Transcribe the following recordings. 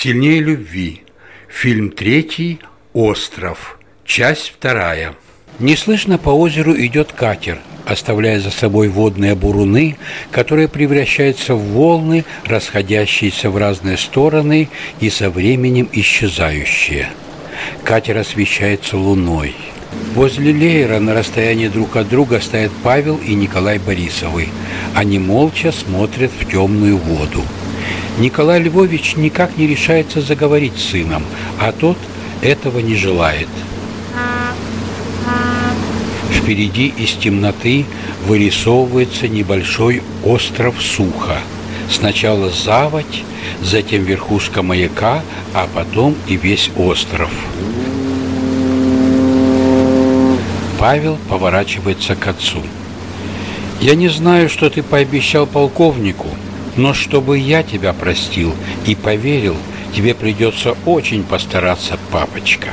Сильнее любви. Фильм третий «Остров». Часть вторая. Неслышно по озеру идет катер, оставляя за собой водные буруны, которые превращаются в волны, расходящиеся в разные стороны и со временем исчезающие. Катер освещается луной. Возле Леера на расстоянии друг от друга стоят Павел и Николай Борисовы. Они молча смотрят в темную воду. Николай Львович никак не решается заговорить с сыном, а тот этого не желает. Впереди из темноты вырисовывается небольшой остров Суха. Сначала заводь, затем верхушка маяка, а потом и весь остров. Павел поворачивается к отцу. «Я не знаю, что ты пообещал полковнику, но чтобы я тебя простил и поверил, тебе придется очень постараться, папочка».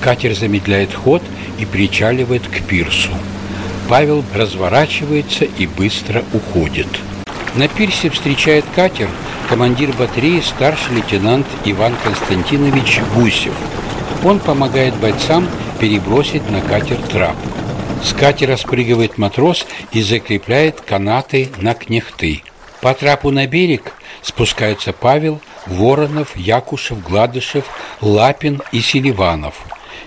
Катер замедляет ход и причаливает к пирсу. Павел разворачивается и быстро уходит. На пирсе встречает катер командир батареи старший лейтенант Иван Константинович Гусев. Он помогает бойцам перебросить на катер трап. С катера спрыгивает матрос и закрепляет канаты на кнехты. По трапу на берег спускаются Павел, Воронов, Якушев, Гладышев, Лапин и Селиванов.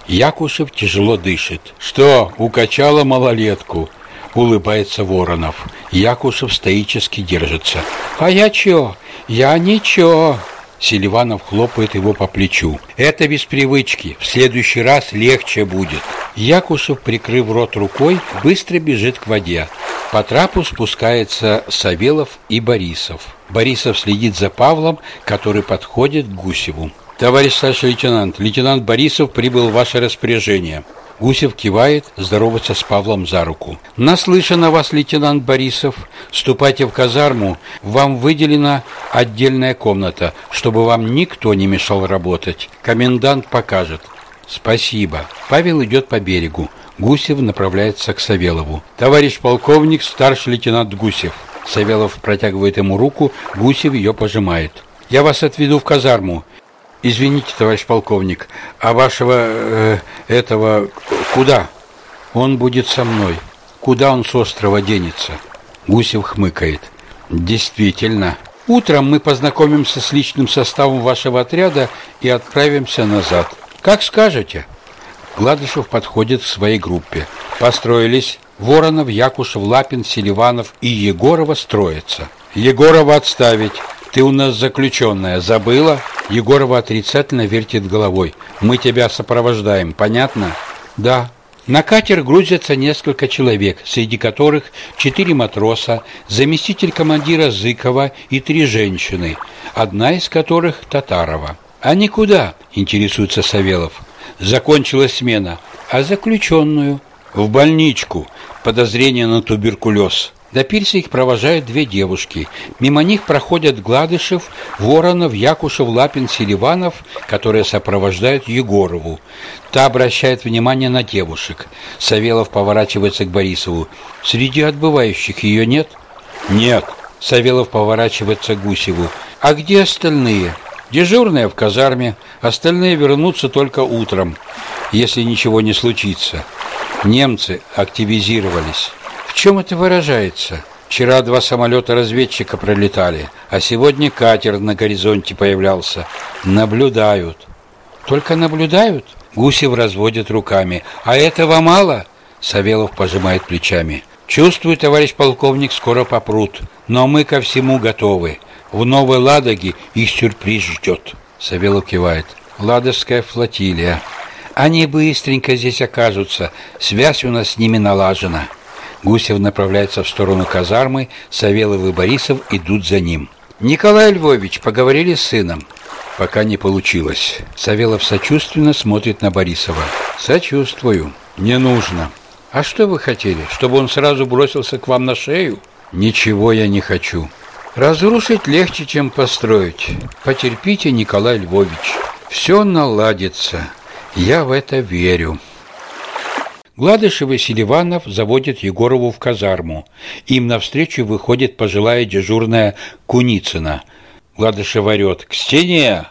Якушев тяжело дышит. «Что, укачала малолетку?» Улыбается Воронов. Якушев стоически держится. «А я чё? Я ничего!» Селиванов хлопает его по плечу. «Это без привычки. В следующий раз легче будет». Якушев, прикрыв рот рукой, быстро бежит к воде. По трапу спускается Савелов и Борисов. Борисов следит за Павлом, который подходит к Гусеву. «Товарищ старший лейтенант, лейтенант Борисов прибыл в ваше распоряжение». Гусев кивает, здоровается с Павлом за руку. «Наслышан о вас, лейтенант Борисов. Ступайте в казарму. Вам выделена отдельная комната, чтобы вам никто не мешал работать. Комендант покажет». «Спасибо». Павел идет по берегу. Гусев направляется к Савелову. «Товарищ полковник, старший лейтенант Гусев». Савелов протягивает ему руку, Гусев ее пожимает. «Я вас отведу в казарму. Извините, товарищ полковник, а вашего э, этого куда? Он будет со мной. Куда он с острова денется? Гусев хмыкает. Действительно. Утром мы познакомимся с личным составом вашего отряда и отправимся назад. Как скажете. Гладышев подходит к своей группе. Построились Воронов, Якушев, Лапин, Селиванов и Егорова строятся. Егорова отставить. Ты у нас заключенная, забыла? Егорова отрицательно вертит головой. Мы тебя сопровождаем, понятно? Да. На катер грузятся несколько человек, среди которых четыре матроса, заместитель командира Зыкова и три женщины, одна из которых Татарова. А никуда, интересуется Савелов. Закончилась смена. А заключенную? В больничку. Подозрение на туберкулез. До пирса их провожают две девушки. Мимо них проходят Гладышев, Воронов, Якушев, Лапин, Селиванов, которые сопровождают Егорову. Та обращает внимание на девушек. Савелов поворачивается к Борисову. «Среди отбывающих ее нет?» «Нет». Савелов поворачивается к Гусеву. «А где остальные?» «Дежурные в казарме. Остальные вернутся только утром, если ничего не случится. Немцы активизировались». В чем это выражается? Вчера два самолета-разведчика пролетали, а сегодня катер на горизонте появлялся. Наблюдают. Только наблюдают? Гусев разводит руками. А этого мало? Савелов пожимает плечами. Чувствую, товарищ полковник, скоро попрут. Но мы ко всему готовы. В Новой Ладоге их сюрприз ждет. Савелов кивает. Ладожская флотилия. Они быстренько здесь окажутся. Связь у нас с ними налажена. Гусев направляется в сторону казармы, Савелов и Борисов идут за ним. «Николай Львович, поговорили с сыном?» «Пока не получилось». Савелов сочувственно смотрит на Борисова. «Сочувствую. Не нужно». «А что вы хотели? Чтобы он сразу бросился к вам на шею?» «Ничего я не хочу». «Разрушить легче, чем построить. Потерпите, Николай Львович. Все наладится. Я в это верю». Гладышев и Селиванов заводят Егорову в казарму. Им навстречу выходит пожилая дежурная Куницына. Гладышев орет «К стене!»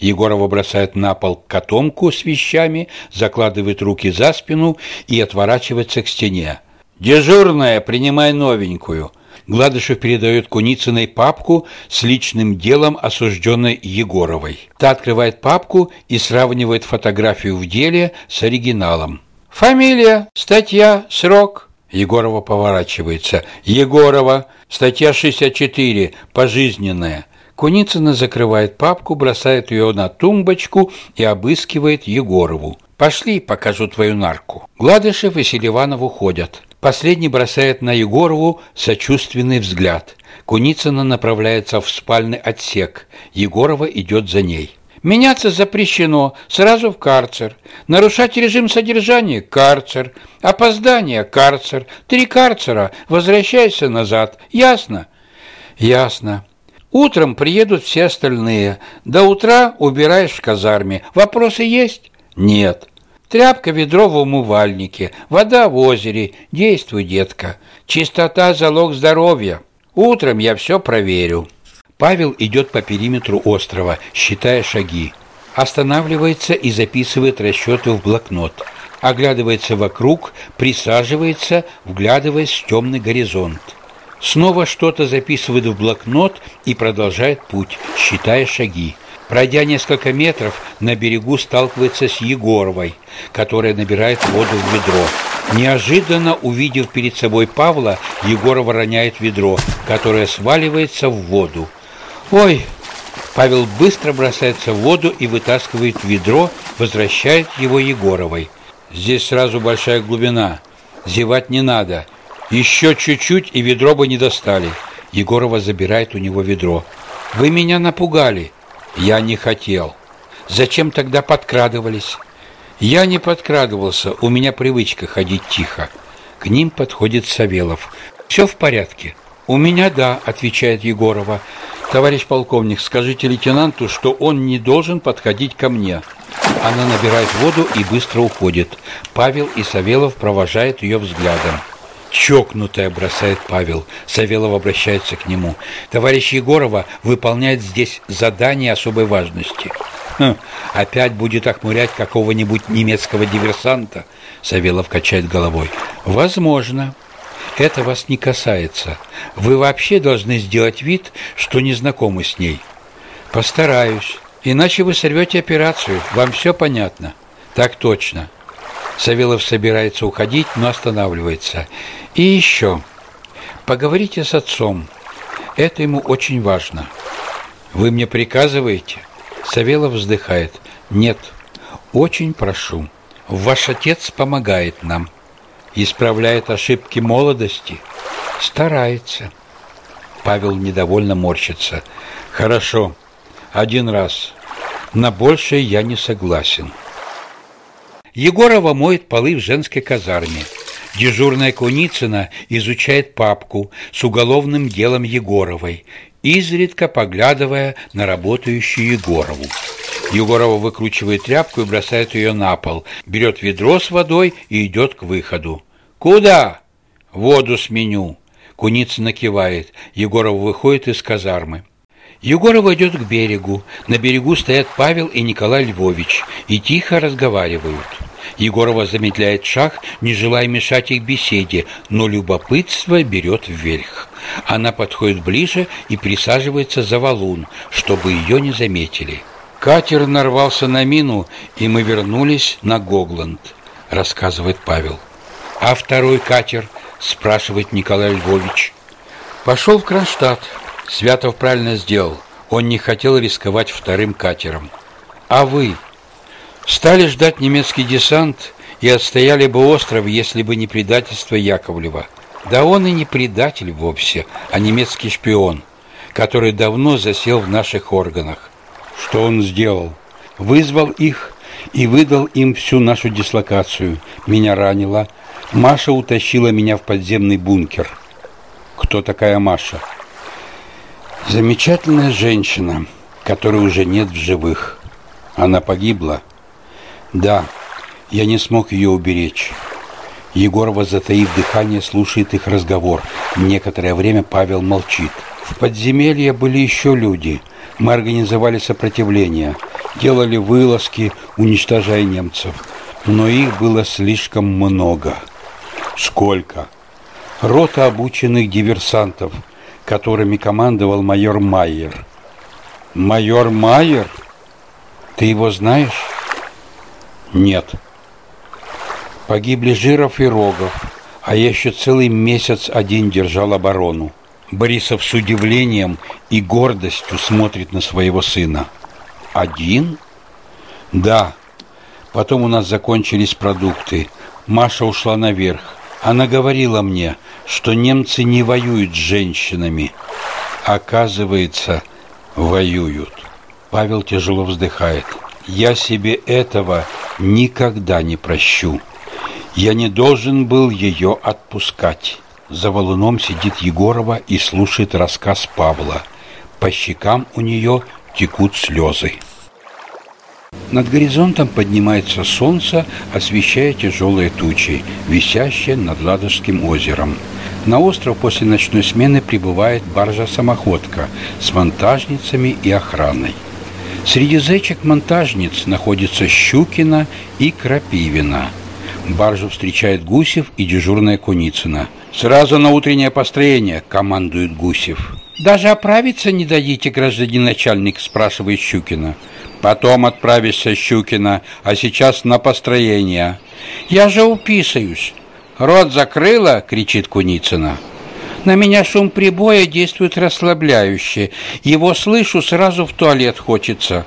Егорова бросает на пол котомку с вещами, закладывает руки за спину и отворачивается к стене. «Дежурная, принимай новенькую!» Гладышев передает Куницыной папку с личным делом осужденной Егоровой. Та открывает папку и сравнивает фотографию в деле с оригиналом. «Фамилия, статья, срок». Егорова поворачивается. «Егорова, статья 64, пожизненная». Куницына закрывает папку, бросает ее на тумбочку и обыскивает Егорову. «Пошли, покажу твою нарку». Гладышев и Селиванов уходят. Последний бросает на Егорову сочувственный взгляд. Куницына направляется в спальный отсек. Егорова идет за ней. Меняться запрещено, сразу в карцер. Нарушать режим содержания – карцер. Опоздание – карцер. Три карцера, возвращайся назад. Ясно? Ясно. Утром приедут все остальные. До утра убираешь в казарме. Вопросы есть? Нет. Тряпка, ведро в умывальнике, вода в озере. Действуй, детка. Чистота – залог здоровья. Утром я все проверю». Павел идет по периметру острова, считая шаги. Останавливается и записывает расчеты в блокнот. Оглядывается вокруг, присаживается, вглядываясь в темный горизонт. Снова что-то записывает в блокнот и продолжает путь, считая шаги. Пройдя несколько метров, на берегу сталкивается с Егоровой, которая набирает воду в ведро. Неожиданно, увидев перед собой Павла, Егорова роняет ведро, которое сваливается в воду. «Ой!» Павел быстро бросается в воду и вытаскивает ведро, возвращает его Егоровой. «Здесь сразу большая глубина. Зевать не надо. Еще чуть-чуть, и ведро бы не достали». Егорова забирает у него ведро. «Вы меня напугали». Я не хотел. Зачем тогда подкрадывались? Я не подкрадывался, у меня привычка ходить тихо. К ним подходит Савелов. Все в порядке? У меня да, отвечает Егорова. Товарищ полковник, скажите лейтенанту, что он не должен подходить ко мне. Она набирает воду и быстро уходит. Павел и Савелов провожают ее взглядом. Чокнутая, бросает Павел. Савелов обращается к нему. Товарищ Егорова выполняет здесь задание особой важности. Хм, опять будет охмурять какого-нибудь немецкого диверсанта? Савелов качает головой. Возможно. Это вас не касается. Вы вообще должны сделать вид, что не знакомы с ней. Постараюсь. Иначе вы сорвете операцию. Вам все понятно? Так точно. Савелов собирается уходить, но останавливается. И еще. Поговорите с отцом. Это ему очень важно. Вы мне приказываете? Савелов вздыхает. Нет. Очень прошу. Ваш отец помогает нам. Исправляет ошибки молодости. Старается. Павел недовольно морщится. Хорошо. Один раз. На большее я не согласен. Егорова моет полы в женской казарме. Дежурная Куницына изучает папку с уголовным делом Егоровой, изредка поглядывая на работающую Егорову. Егорова выкручивает тряпку и бросает ее на пол, берет ведро с водой и идет к выходу. «Куда?» «Воду сменю». Куницына кивает. Егорова выходит из казармы. Егорова идет к берегу. На берегу стоят Павел и Николай Львович и тихо разговаривают. Егорова замедляет шаг, не желая мешать их беседе, но любопытство берет вверх. Она подходит ближе и присаживается за валун, чтобы ее не заметили. Катер нарвался на мину, и мы вернулись на Гогланд, рассказывает Павел. А второй катер, спрашивает Николай Львович. Пошел в Кронштадт. Святов правильно сделал. Он не хотел рисковать вторым катером. А вы Стали ждать немецкий десант и отстояли бы остров, если бы не предательство Яковлева. Да он и не предатель вовсе, а немецкий шпион, который давно засел в наших органах. Что он сделал? Вызвал их и выдал им всю нашу дислокацию. Меня ранило. Маша утащила меня в подземный бункер. Кто такая Маша? Замечательная женщина, которой уже нет в живых. Она погибла. Да, я не смог ее уберечь. Егорова, затаив дыхание, слушает их разговор. Некоторое время Павел молчит. В подземелье были еще люди. Мы организовали сопротивление. делали вылазки, уничтожая немцев. Но их было слишком много. Сколько? Рота обученных диверсантов, которыми командовал майор Майер. Майор Майер? Ты его знаешь? Нет. Погибли Жиров и Рогов, а я еще целый месяц один держал оборону. Борисов с удивлением и гордостью смотрит на своего сына. Один? Да. Потом у нас закончились продукты. Маша ушла наверх. Она говорила мне, что немцы не воюют с женщинами. Оказывается, воюют. Павел тяжело вздыхает. Я себе этого никогда не прощу. Я не должен был ее отпускать. За валуном сидит Егорова и слушает рассказ Павла. По щекам у нее текут слезы. Над горизонтом поднимается солнце, освещая тяжелые тучи, висящие над Ладожским озером. На остров после ночной смены прибывает баржа-самоходка с монтажницами и охраной. Среди зечек-монтажниц находятся Щукина и Крапивина – Баржу встречает Гусев и дежурная Куницына. «Сразу на утреннее построение», — командует Гусев. «Даже оправиться не дадите, гражданин начальник?» — спрашивает Щукина. «Потом отправишься, Щукина, а сейчас на построение». «Я же уписаюсь». «Рот закрыла?» — кричит Куницына. На меня шум прибоя действует расслабляюще. Его слышу, сразу в туалет хочется.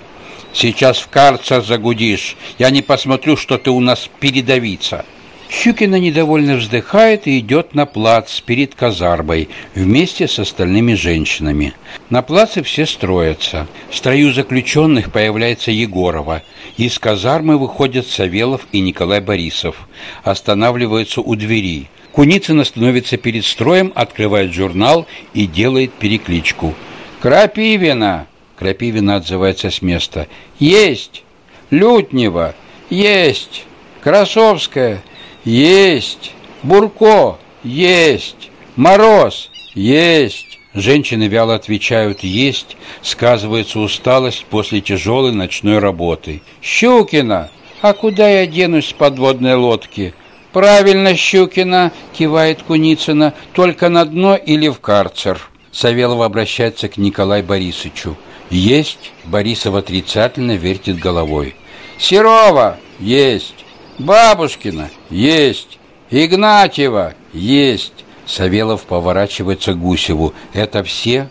Сейчас в карцер загудишь. Я не посмотрю, что ты у нас передовица». Щукина недовольно вздыхает и идет на плац перед казармой вместе с остальными женщинами. На плаце все строятся. В строю заключенных появляется Егорова. Из казармы выходят Савелов и Николай Борисов. Останавливаются у двери. Куницын становится перед строем, открывает журнал и делает перекличку. «Крапивина! Крапивина отзывается с места. «Есть! Лютнева! Есть! Красовская! Есть! Бурко! Есть! Мороз! Есть!» Женщины вяло отвечают «есть», сказывается усталость после тяжелой ночной работы. «Щукина! А куда я денусь с подводной лодки?» «Правильно, Щукина!» – кивает Куницына. «Только на дно или в карцер?» Савелова обращается к Николаю Борисовичу. Есть. Борисов отрицательно вертит головой. Серова. Есть. Бабушкина. Есть. Игнатьева. Есть. Савелов поворачивается к Гусеву. Это все?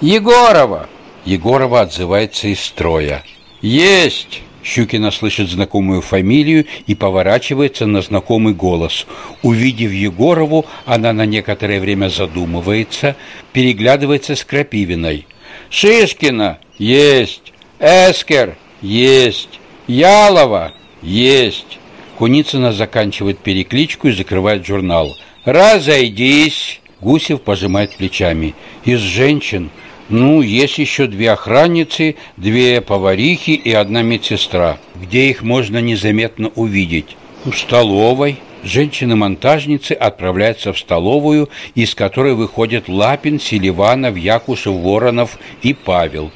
Егорова. Егорова отзывается из строя. Есть. Щукина слышит знакомую фамилию и поворачивается на знакомый голос. Увидев Егорову, она на некоторое время задумывается, переглядывается с Крапивиной. Шишкина есть, Эскер есть, Ялова есть. Куницына заканчивает перекличку и закрывает журнал. «Разойдись!» Гусев пожимает плечами. «Из женщин? Ну, есть еще две охранницы, две поварихи и одна медсестра. Где их можно незаметно увидеть? В столовой». Женщины-монтажницы отправляются в столовую, из которой выходят Лапин, Селиванов, Якушев, Воронов и Павел.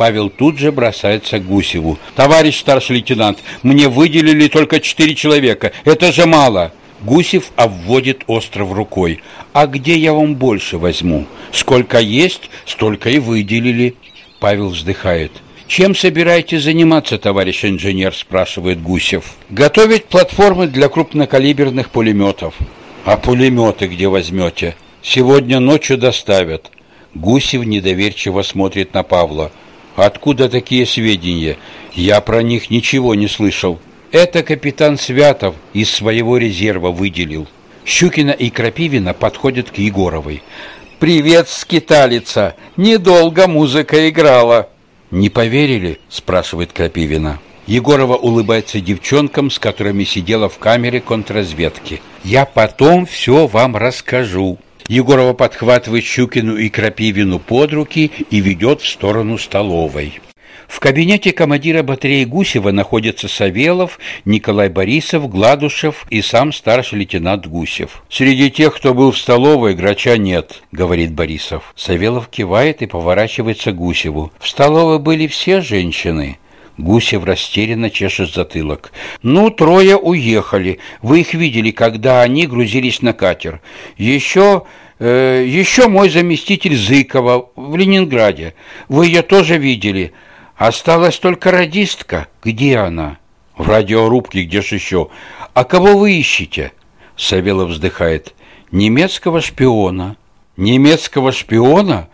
Павел тут же бросается к Гусеву. «Товарищ старший лейтенант, мне выделили только четыре человека. Это же мало!» Гусев обводит остров рукой. «А где я вам больше возьму? Сколько есть, столько и выделили». Павел вздыхает. «Чем собираетесь заниматься, товарищ инженер?» – спрашивает Гусев. «Готовить платформы для крупнокалиберных пулеметов». «А пулеметы где возьмете?» «Сегодня ночью доставят». Гусев недоверчиво смотрит на Павла. «Откуда такие сведения? Я про них ничего не слышал». «Это капитан Святов из своего резерва выделил». Щукина и Крапивина подходят к Егоровой. «Привет, скиталица! Недолго музыка играла!» «Не поверили?» – спрашивает Крапивина. Егорова улыбается девчонкам, с которыми сидела в камере контрразведки. «Я потом все вам расскажу». Егорова подхватывает Щукину и Крапивину под руки и ведет в сторону столовой. В кабинете командира батареи Гусева находятся Савелов, Николай Борисов, Гладушев и сам старший лейтенант Гусев. «Среди тех, кто был в столовой, грача нет», — говорит Борисов. Савелов кивает и поворачивается к Гусеву. «В столовой были все женщины». Гусев растерянно чешет затылок. «Ну, трое уехали. Вы их видели, когда они грузились на катер. Еще, э, еще мой заместитель Зыкова в Ленинграде. Вы ее тоже видели. Осталась только радистка. Где она?» «В радиорубке, где же еще? А кого вы ищете?» Савелов вздыхает. «Немецкого шпиона». «Немецкого шпиона?»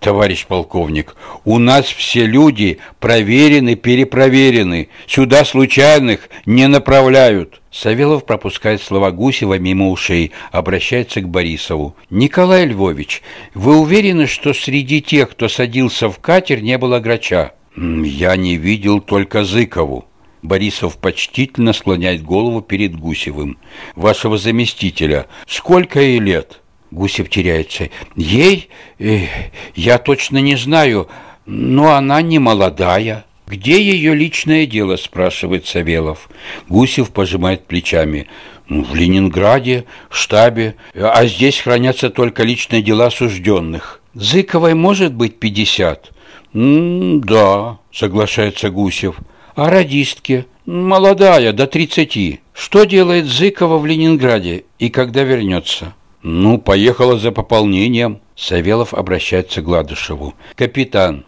Товарищ полковник, у нас все люди проверены, перепроверены. Сюда случайных не направляют. Савелов пропускает слова Гусева мимо ушей, обращается к Борисову. «Николай Львович, вы уверены, что среди тех, кто садился в катер, не было грача?» «Я не видел только Зыкову». Борисов почтительно склоняет голову перед Гусевым. «Вашего заместителя. Сколько ей лет?» Гусев теряется. Ей, э, я точно не знаю, но она не молодая. Где ее личное дело, спрашивает Савелов. Гусев пожимает плечами. Ну, в Ленинграде, в штабе, а здесь хранятся только личные дела осужденных. Зыковой может быть пятьдесят? да, соглашается Гусев. А радистке? Молодая, до тридцати. Что делает Зыкова в Ленинграде и когда вернется? «Ну, поехала за пополнением». Савелов обращается к Гладышеву. «Капитан,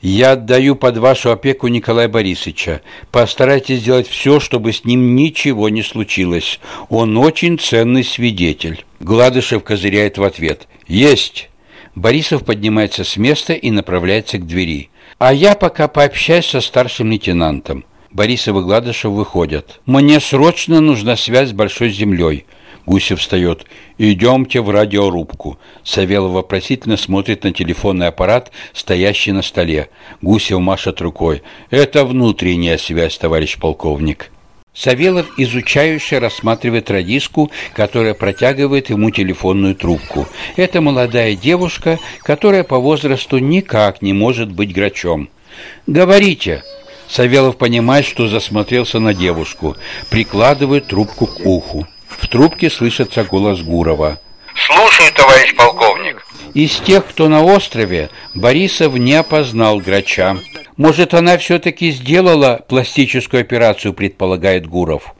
я отдаю под вашу опеку Николая Борисовича. Постарайтесь сделать все, чтобы с ним ничего не случилось. Он очень ценный свидетель». Гладышев козыряет в ответ. «Есть!» Борисов поднимается с места и направляется к двери. «А я пока пообщаюсь со старшим лейтенантом». Борисов и Гладышев выходят. «Мне срочно нужна связь с Большой Землей». Гусев встает. «Идемте в радиорубку». Савелов вопросительно смотрит на телефонный аппарат, стоящий на столе. Гусев машет рукой. «Это внутренняя связь, товарищ полковник». Савелов изучающе рассматривает радиску, которая протягивает ему телефонную трубку. Это молодая девушка, которая по возрасту никак не может быть грачом. «Говорите!» Савелов понимает, что засмотрелся на девушку, прикладывает трубку к уху. В трубке слышится голос Гурова. «Слушаю, товарищ полковник». Из тех, кто на острове, Борисов не опознал Грача. Может, она все-таки сделала пластическую операцию, предполагает Гуров.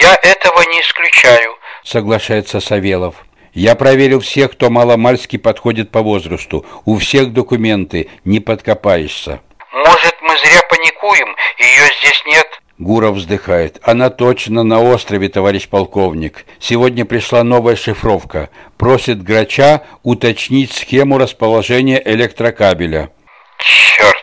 «Я этого не исключаю», — соглашается Савелов. «Я проверил всех, кто маломальски подходит по возрасту. У всех документы, не подкопаешься». «Может, мы зря паникуем? Ее здесь нет?» Гуров вздыхает. Она точно на острове, товарищ полковник. Сегодня пришла новая шифровка. Просит Грача уточнить схему расположения электрокабеля. Черт!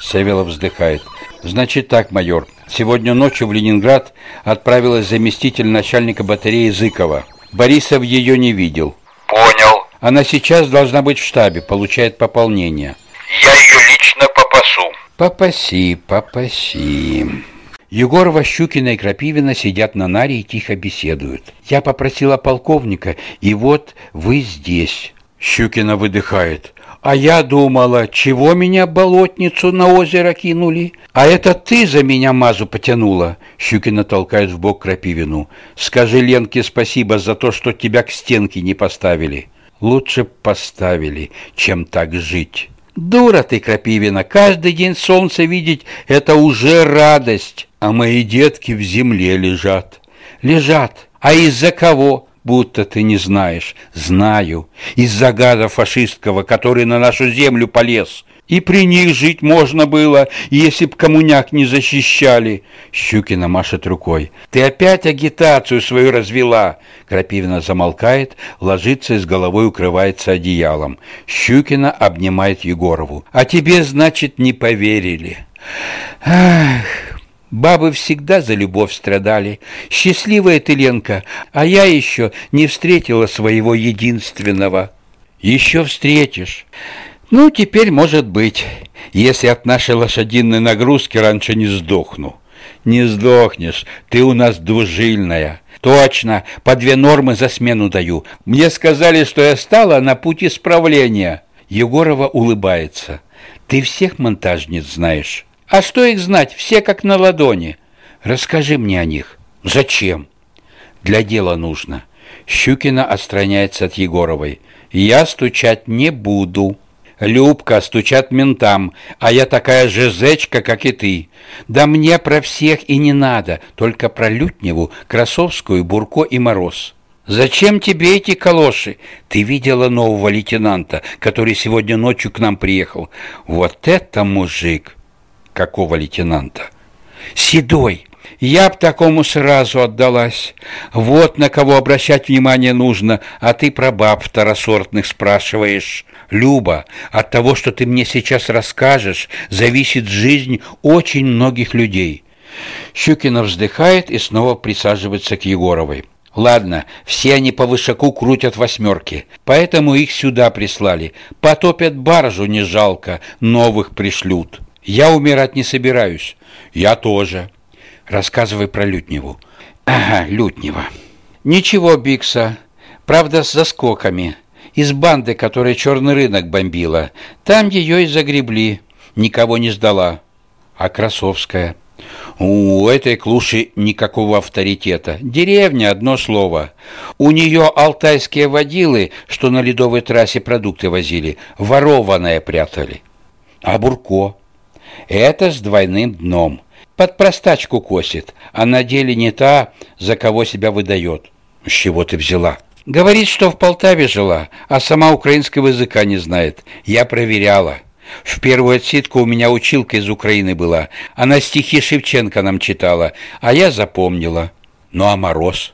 Савелов вздыхает. Значит так, майор. Сегодня ночью в Ленинград отправилась заместитель начальника батареи Зыкова. Борисов ее не видел. Понял. Она сейчас должна быть в штабе, получает пополнение. Я ее лично попасу. Попаси, попаси. Егорова, Щукина и Крапивина сидят на наре и тихо беседуют. Я попросила полковника, и вот вы здесь. Щукина выдыхает. А я думала, чего меня болотницу на озеро кинули? А это ты за меня мазу потянула. Щукина толкает в бок Крапивину. Скажи Ленке спасибо за то, что тебя к стенке не поставили. Лучше поставили, чем так жить. Дура ты, Крапивина, каждый день солнце видеть — это уже радость. А мои детки в земле лежат. Лежат. А из-за кого? Будто ты не знаешь. Знаю. Из-за гада фашистского, который на нашу землю полез. И при них жить можно было, если б коммуняк не защищали. Щукина машет рукой. Ты опять агитацию свою развела. Крапивина замолкает, ложится и с головой укрывается одеялом. Щукина обнимает Егорову. А тебе, значит, не поверили. Ах, Бабы всегда за любовь страдали. Счастливая ты, Ленка, а я еще не встретила своего единственного. Еще встретишь. Ну, теперь может быть, если от нашей лошадиной нагрузки раньше не сдохну. Не сдохнешь, ты у нас двужильная. Точно, по две нормы за смену даю. Мне сказали, что я стала на путь исправления. Егорова улыбается. Ты всех монтажниц знаешь? А что их знать? Все как на ладони. Расскажи мне о них. Зачем? Для дела нужно. Щукина отстраняется от Егоровой. Я стучать не буду. Любка, стучат ментам, а я такая же зечка, как и ты. Да мне про всех и не надо, только про Лютневу, Красовскую, Бурко и Мороз. Зачем тебе эти калоши? Ты видела нового лейтенанта, который сегодня ночью к нам приехал? Вот это мужик! Какого лейтенанта? Седой! Я б такому сразу отдалась. Вот на кого обращать внимание нужно, а ты про баб второсортных спрашиваешь. Люба, от того, что ты мне сейчас расскажешь, зависит жизнь очень многих людей. Щукина вздыхает и снова присаживается к Егоровой. Ладно, все они по вышаку крутят восьмерки, поэтому их сюда прислали. Потопят баржу не жалко, новых пришлют. Я умирать не собираюсь. Я тоже. Рассказывай про Лютневу. Ага, Лютнева. Ничего, Бикса. Правда, с заскоками. Из банды, которая черный рынок бомбила. Там ее и загребли. Никого не сдала. А Красовская? У этой клуши никакого авторитета. Деревня – одно слово. У нее алтайские водилы, что на ледовой трассе продукты возили, ворованное прятали. А Бурко? Это с двойным дном. Под простачку косит, а на деле не та, за кого себя выдает. С чего ты взяла? Говорит, что в Полтаве жила, а сама украинского языка не знает. Я проверяла. В первую отсидку у меня училка из Украины была. Она стихи Шевченко нам читала, а я запомнила. Ну а Мороз?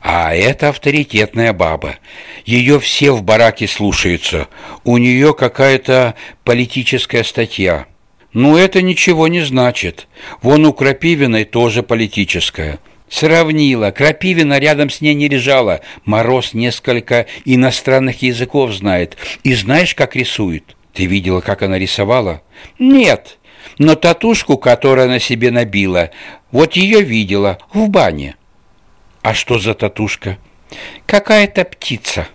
А это авторитетная баба. Ее все в бараке слушаются. У нее какая-то политическая статья. Ну, это ничего не значит. Вон у Крапивиной тоже политическая. Сравнила. Крапивина рядом с ней не лежала. Мороз несколько иностранных языков знает. И знаешь, как рисует? Ты видела, как она рисовала? Нет, но татушку, которую она себе набила, вот ее видела в бане. А что за татушка? Какая-то птица.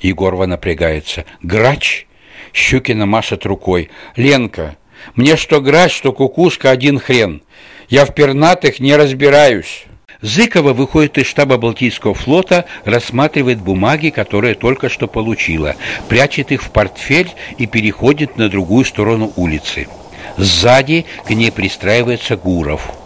Егорова напрягается. Грач? Щукина машет рукой. Ленка, мне что грач, что кукушка один хрен. Я в пернатых не разбираюсь. Зыкова выходит из штаба Балтийского флота, рассматривает бумаги, которые только что получила, прячет их в портфель и переходит на другую сторону улицы. Сзади к ней пристраивается Гуров.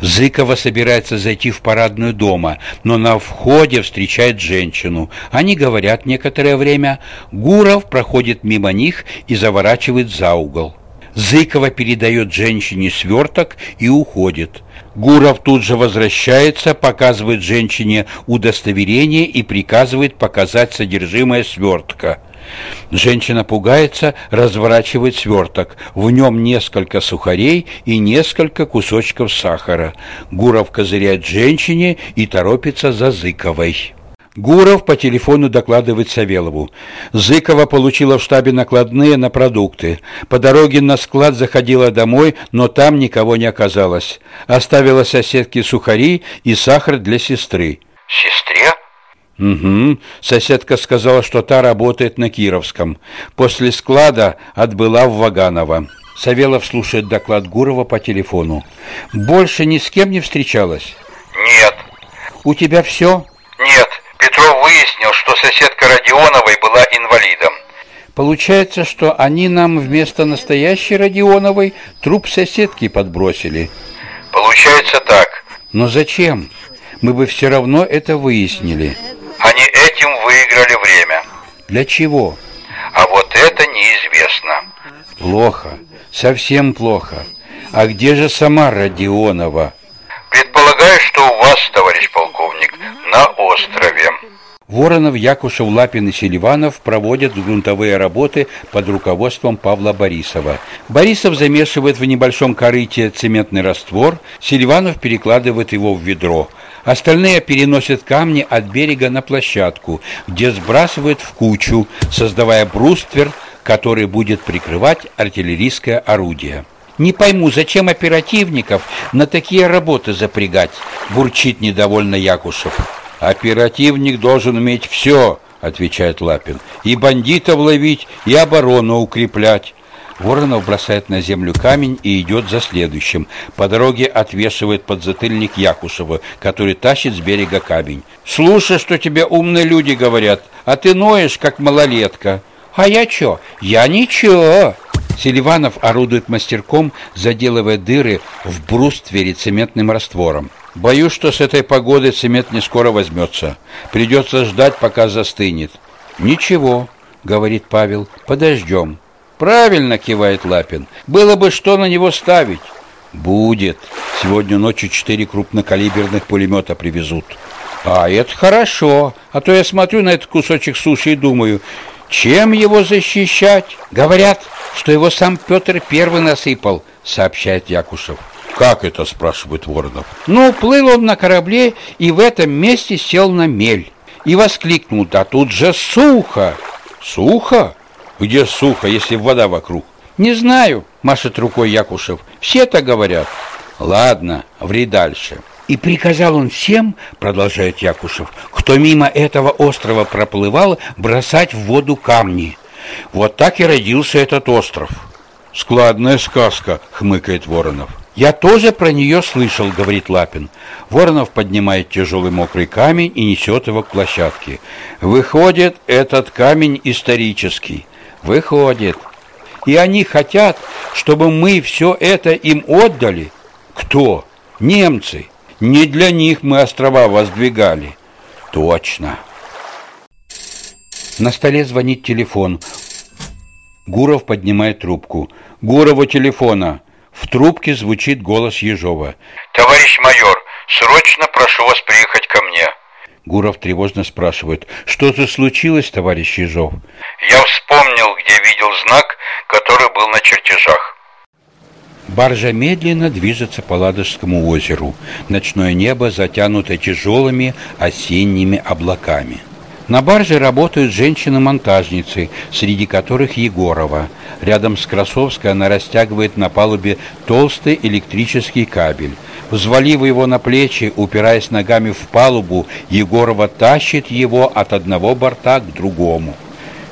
Зыкова собирается зайти в парадную дома, но на входе встречает женщину. Они говорят некоторое время. Гуров проходит мимо них и заворачивает за угол. Зыкова передает женщине сверток и уходит. Гуров тут же возвращается, показывает женщине удостоверение и приказывает показать содержимое свертка. Женщина пугается, разворачивает сверток. В нем несколько сухарей и несколько кусочков сахара. Гуров козыряет женщине и торопится за Зыковой. Гуров по телефону докладывает Савелову. Зыкова получила в штабе накладные на продукты. По дороге на склад заходила домой, но там никого не оказалось. Оставила соседке сухари и сахар для сестры. Сестре? Угу. Соседка сказала, что та работает на Кировском. После склада отбыла в Ваганово. Савелов слушает доклад Гурова по телефону. Больше ни с кем не встречалась? Нет. У тебя все? Нет. Петров выяснил, что соседка Родионовой была инвалидом. Получается, что они нам вместо настоящей Родионовой труп соседки подбросили. Получается так. Но зачем? Мы бы все равно это выяснили. Выиграли время. Для чего? А вот это неизвестно. Плохо. Совсем плохо. А где же сама Родионова? Предполагаю, что у вас, товарищ полковник, на острове. Воронов, Якушев, Лапин и Селиванов проводят грунтовые работы под руководством Павла Борисова. Борисов замешивает в небольшом корыте цементный раствор, Селиванов перекладывает его в ведро. Остальные переносят камни от берега на площадку, где сбрасывают в кучу, создавая бруствер, который будет прикрывать артиллерийское орудие. Не пойму, зачем оперативников на такие работы запрягать, бурчит недовольно Якушев. Оперативник должен уметь все, отвечает Лапин. И бандитов ловить, и оборону укреплять. Воронов бросает на землю камень и идет за следующим. По дороге отвешивает подзатыльник Якушева, который тащит с берега камень. «Слушай, что тебе умные люди говорят, а ты ноешь, как малолетка». А я чё? Я ничего. Селиванов орудует мастерком, заделывая дыры в бруствере цементным раствором. Боюсь, что с этой погодой цемент не скоро возьмется. Придется ждать, пока застынет. Ничего, говорит Павел, подождем. Правильно, кивает Лапин. Было бы что на него ставить. Будет. Сегодня ночью четыре крупнокалиберных пулемета привезут. А это хорошо. А то я смотрю на этот кусочек суши и думаю, чем его защищать? Говорят, что его сам Петр Первый насыпал, сообщает Якушев. Как это, спрашивает Воронов. Ну, плыл он на корабле и в этом месте сел на мель. И воскликнул, да тут же сухо. Сухо? Где сухо, если вода вокруг? Не знаю, машет рукой Якушев. Все так говорят. Ладно, ври дальше. И приказал он всем, продолжает Якушев, кто мимо этого острова проплывал, бросать в воду камни. Вот так и родился этот остров. Складная сказка, хмыкает Воронов. Я тоже про нее слышал, говорит Лапин. Воронов поднимает тяжелый мокрый камень и несет его к площадке. Выходит, этот камень исторический. Выходит. И они хотят, чтобы мы все это им отдали? Кто? Немцы. Не для них мы острова воздвигали. Точно. На столе звонит телефон. Гуров поднимает трубку. Гурову телефона. В трубке звучит голос Ежова. Товарищ майор, срочно прошу вас приехать ко мне. Гуров тревожно спрашивает. Что-то случилось, товарищ Ежов? Я вспомнил, где видел знак, который был на чертежах. Баржа медленно движется по Ладожскому озеру. Ночное небо затянуто тяжелыми осенними облаками. На барже работают женщины-монтажницы, среди которых Егорова. Рядом с Красовской она растягивает на палубе толстый электрический кабель. Взвалив его на плечи, упираясь ногами в палубу, Егорова тащит его от одного борта к другому.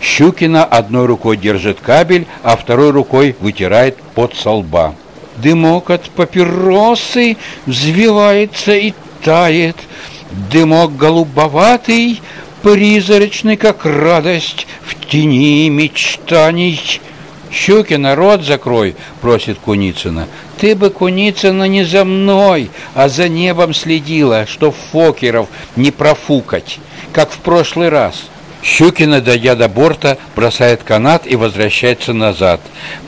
Щукина одной рукой держит кабель, а второй рукой вытирает под со лба. Дымок от папиросы взвивается и тает. Дымок голубоватый, призрачный, как радость в тени мечтаний. «Щукина, рот закрой!» — просит Куницына. «Ты бы, Куницына, не за мной, а за небом следила, что фокеров не профукать, как в прошлый раз». Щукина, дойдя до борта, бросает канат и возвращается назад,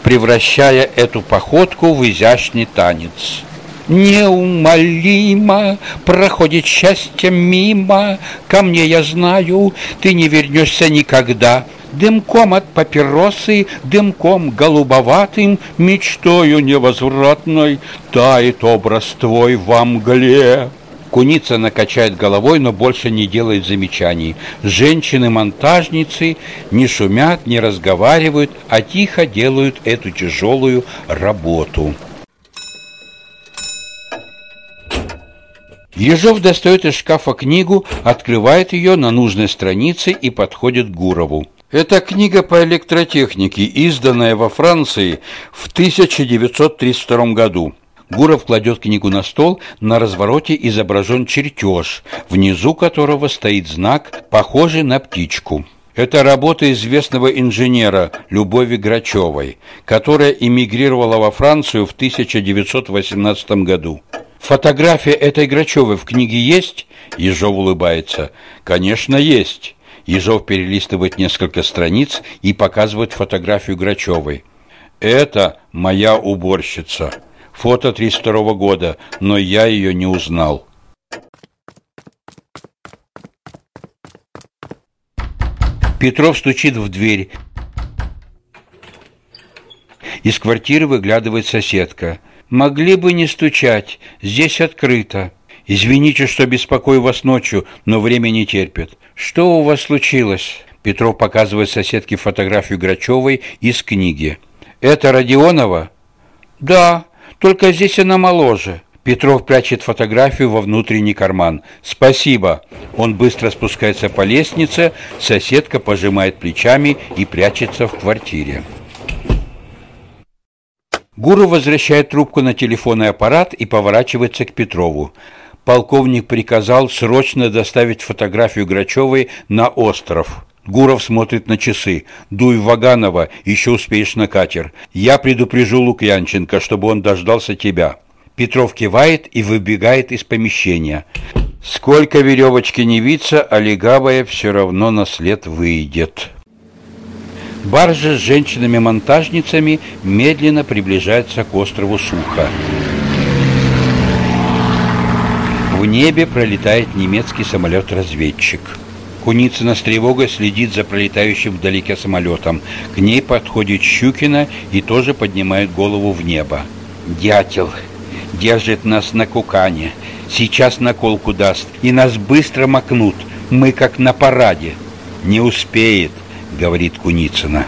превращая эту походку в изящный танец. Неумолимо проходит счастье мимо, Ко мне, я знаю, ты не вернешься никогда. Дымком от папиросы, дымком голубоватым, Мечтою невозвратной тает образ твой во мгле. Куница накачает головой, но больше не делает замечаний. Женщины-монтажницы не шумят, не разговаривают, а тихо делают эту тяжелую работу. Ежов достает из шкафа книгу, открывает ее на нужной странице и подходит к Гурову. Это книга по электротехнике, изданная во Франции в 1932 году. Гуров кладет книгу на стол, на развороте изображен чертеж, внизу которого стоит знак, похожий на птичку. Это работа известного инженера Любови Грачевой, которая эмигрировала во Францию в 1918 году. Фотография этой Грачевой в книге есть? Ежов улыбается. Конечно, есть. Ежов перелистывает несколько страниц и показывает фотографию Грачевой. Это моя уборщица. Фото 32 года, но я ее не узнал. Петров стучит в дверь. Из квартиры выглядывает соседка. Могли бы не стучать, здесь открыто. Извините, что беспокою вас ночью, но время не терпит. Что у вас случилось? Петров показывает соседке фотографию Грачевой из книги. Это Родионова? Да, только здесь она моложе. Петров прячет фотографию во внутренний карман. «Спасибо!» Он быстро спускается по лестнице, соседка пожимает плечами и прячется в квартире. Гуру возвращает трубку на телефонный аппарат и поворачивается к Петрову. Полковник приказал срочно доставить фотографию Грачевой на остров. Гуров смотрит на часы. «Дуй Ваганова, еще успеешь на катер. Я предупрежу Лукьянченко, чтобы он дождался тебя». Петров кивает и выбегает из помещения. Сколько веревочки не виться, а легавая все равно на след выйдет. Баржа с женщинами-монтажницами медленно приближается к острову Суха. В небе пролетает немецкий самолет-разведчик. Куницына с тревогой следит за пролетающим вдалеке самолетом. К ней подходит Щукина и тоже поднимает голову в небо. «Дятел держит нас на кукане. Сейчас наколку даст, и нас быстро макнут. Мы как на параде». «Не успеет», — говорит Куницына.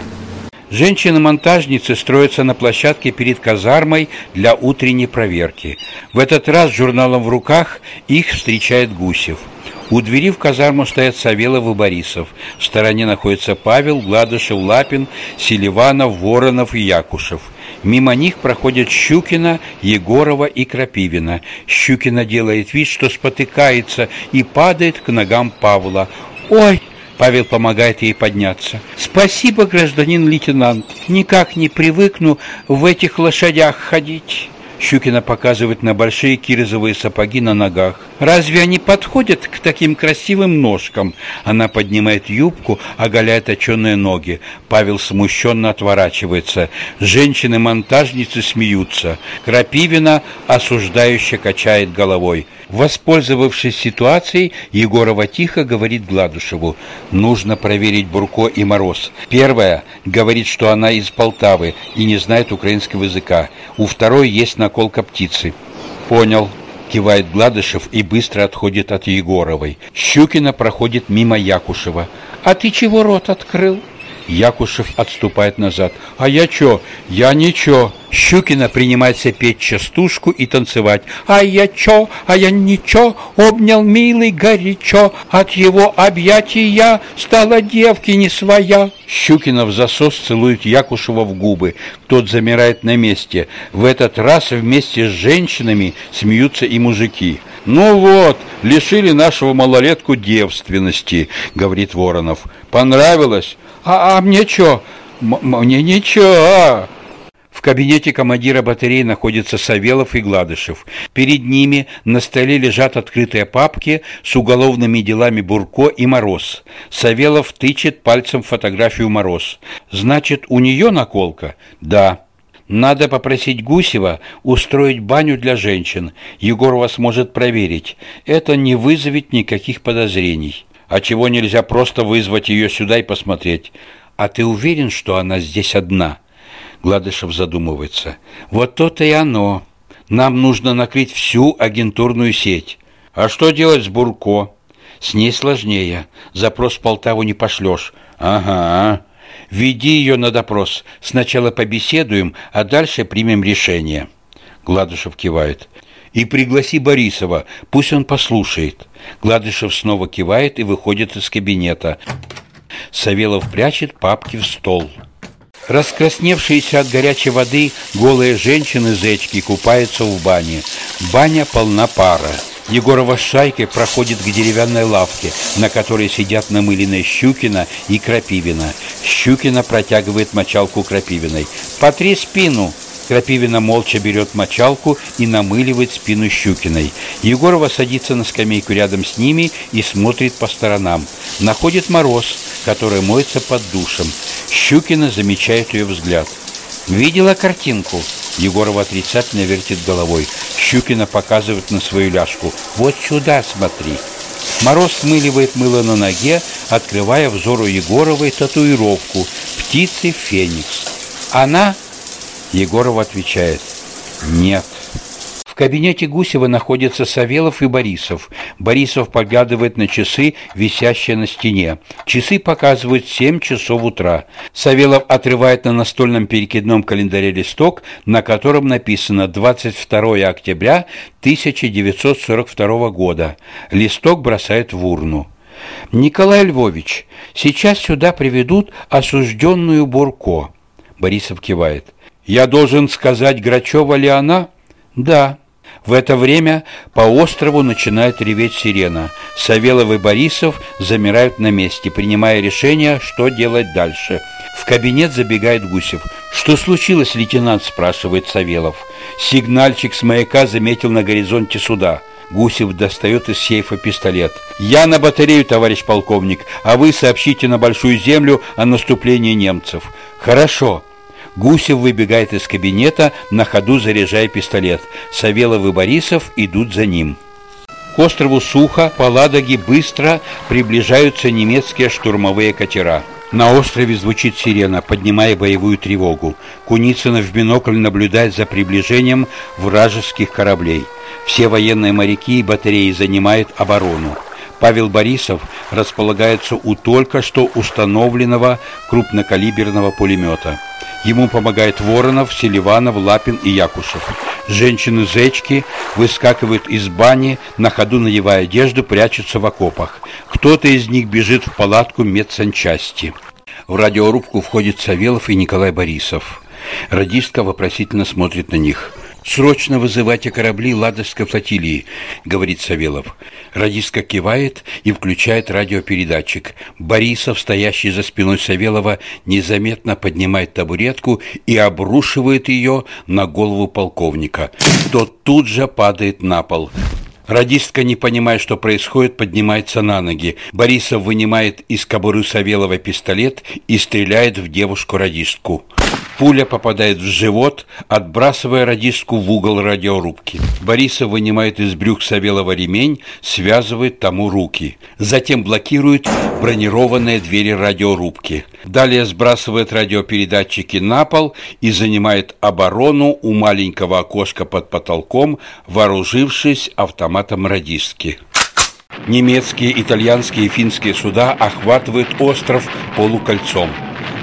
Женщины-монтажницы строятся на площадке перед казармой для утренней проверки. В этот раз с журналом в руках их встречает Гусев. У двери в казарму стоят Савелов и Борисов. В стороне находятся Павел, Гладышев, Лапин, Селиванов, Воронов и Якушев. Мимо них проходят Щукина, Егорова и Крапивина. Щукина делает вид, что спотыкается и падает к ногам Павла. «Ой!» Павел помогает ей подняться. «Спасибо, гражданин лейтенант. Никак не привыкну в этих лошадях ходить». Щукина показывает на большие кирзовые сапоги на ногах. «Разве они подходят к таким красивым ножкам?» Она поднимает юбку, оголяя точеные ноги. Павел смущенно отворачивается. Женщины-монтажницы смеются. Крапивина осуждающе качает головой. Воспользовавшись ситуацией, Егорова тихо говорит Гладушеву, нужно проверить Бурко и Мороз. Первая говорит, что она из Полтавы и не знает украинского языка. У второй есть наколка птицы. Понял, кивает Гладышев и быстро отходит от Егоровой. Щукина проходит мимо Якушева. «А ты чего рот открыл?» Якушев отступает назад. «А я чё? Я ничего». Щукина принимается петь частушку и танцевать. «А я чё? А я ничего?» Обнял милый горячо. От его объятий я стала девки не своя. Щукина в засос целует Якушева в губы. Тот замирает на месте. В этот раз вместе с женщинами смеются и мужики. «Ну вот, лишили нашего малолетку девственности», — говорит Воронов. «Понравилось?» А, а мне что? Мне ничего. В кабинете командира батареи находятся Савелов и Гладышев. Перед ними на столе лежат открытые папки с уголовными делами Бурко и Мороз. Савелов тычет пальцем фотографию Мороз. Значит, у нее наколка? Да. Надо попросить Гусева устроить баню для женщин. Егорова сможет проверить. Это не вызовет никаких подозрений. А чего нельзя просто вызвать ее сюда и посмотреть? А ты уверен, что она здесь одна? Гладышев задумывается. Вот то-то и оно. Нам нужно накрыть всю агентурную сеть. А что делать с Бурко? С ней сложнее. Запрос в Полтаву не пошлешь. Ага. Веди ее на допрос. Сначала побеседуем, а дальше примем решение. Гладышев кивает. И пригласи Борисова, пусть он послушает. Гладышев снова кивает и выходит из кабинета. Савелов прячет папки в стол. Раскрасневшиеся от горячей воды голые женщины-зечки купаются в бане. Баня полна пара. Егорова с шайкой проходит к деревянной лавке, на которой сидят намыленная Щукина и Крапивина. Щукина протягивает мочалку Крапивиной. «Потри спину!» Крапивина молча берет мочалку и намыливает спину Щукиной. Егорова садится на скамейку рядом с ними и смотрит по сторонам. Находит мороз, который моется под душем. Щукина замечает ее взгляд. «Видела картинку?» Егорова отрицательно вертит головой. Щукина показывает на свою ляжку. «Вот сюда смотри!» Мороз смыливает мыло на ноге, открывая взору Егоровой татуировку «Птицы Феникс». Она Егоров отвечает «Нет». В кабинете Гусева находятся Савелов и Борисов. Борисов поглядывает на часы, висящие на стене. Часы показывают 7 часов утра. Савелов отрывает на настольном перекидном календаре листок, на котором написано 22 октября 1942 года. Листок бросает в урну. «Николай Львович, сейчас сюда приведут осужденную Бурко». Борисов кивает. Я должен сказать, Грачева ли она? Да. В это время по острову начинает реветь сирена. Савелов и Борисов замирают на месте, принимая решение, что делать дальше. В кабинет забегает Гусев. «Что случилось, лейтенант?» – спрашивает Савелов. Сигнальчик с маяка заметил на горизонте суда. Гусев достает из сейфа пистолет. «Я на батарею, товарищ полковник, а вы сообщите на Большую Землю о наступлении немцев». «Хорошо». Гусев выбегает из кабинета, на ходу заряжая пистолет. Савелов и Борисов идут за ним. К острову Сухо по Ладоге быстро приближаются немецкие штурмовые катера. На острове звучит сирена, поднимая боевую тревогу. Куницын в бинокль наблюдает за приближением вражеских кораблей. Все военные моряки и батареи занимают оборону. Павел Борисов располагается у только что установленного крупнокалиберного пулемета. Ему помогают Воронов, Селиванов, Лапин и Якушев. Женщины-зечки выскакивают из бани, на ходу надевая одежду, прячутся в окопах. Кто-то из них бежит в палатку медсанчасти. В радиорубку входит Савелов и Николай Борисов. Радистка вопросительно смотрит на них. «Срочно вызывайте корабли Ладожской флотилии», — говорит Савелов. Радистка кивает и включает радиопередатчик. Борисов, стоящий за спиной Савелова, незаметно поднимает табуретку и обрушивает ее на голову полковника. Тот тут же падает на пол. Радистка, не понимая, что происходит, поднимается на ноги. Борисов вынимает из кобуры Савелова пистолет и стреляет в девушку-радистку. Пуля попадает в живот, отбрасывая радистку в угол радиорубки. Борисов вынимает из брюк Савелова ремень, связывает тому руки. Затем блокирует бронированные двери радиорубки. Далее сбрасывает радиопередатчики на пол и занимает оборону у маленького окошка под потолком, вооружившись автоматом радистки. Немецкие, итальянские и финские суда охватывают остров полукольцом.